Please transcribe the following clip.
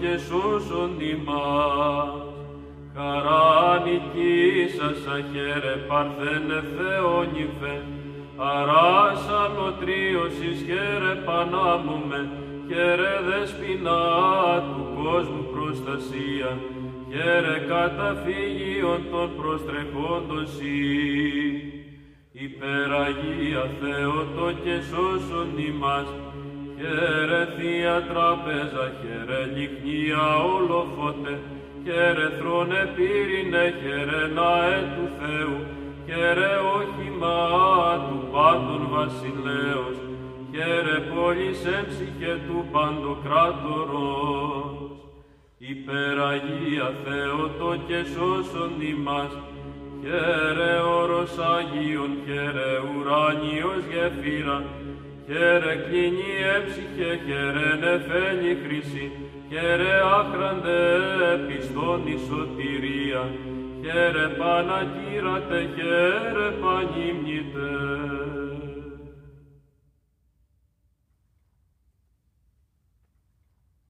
και σώσον ημάς. Χαρά νικήσασα χαίρε παρθένε Θεόνυφε, αράς αλωτρίωσης χαίρε πανάμουμε, χαίρε δεσποινά του κόσμου προστασία, χαίρε καταφύγιον των προστρεχόντων σύ. Υπεραγία Θεότο και σώσον ημάς, χαίρε Θεία Τράπεζα, χαίρε λιχνία όλοφότε, χαίρε θρόνε πύρινε, χαίρε ναέ του Θεού, χαίρε όχημα του πάντων βασιλέως, χαίρε πόλης έμψυχε του παντοκράτορος. Υπεραγία Θεότο και σώσον ημάς, χαίρε όρος Αγίων, χαίρε ουράνιος γεφύρα, χαίρε κλίνη έψυχε, χαίρε νεφέλη χρυσή, χαίρε άχραντε πιστόν η σωτηρία, χαίρε Παναγύρατε, χαίρε πανύμνητε.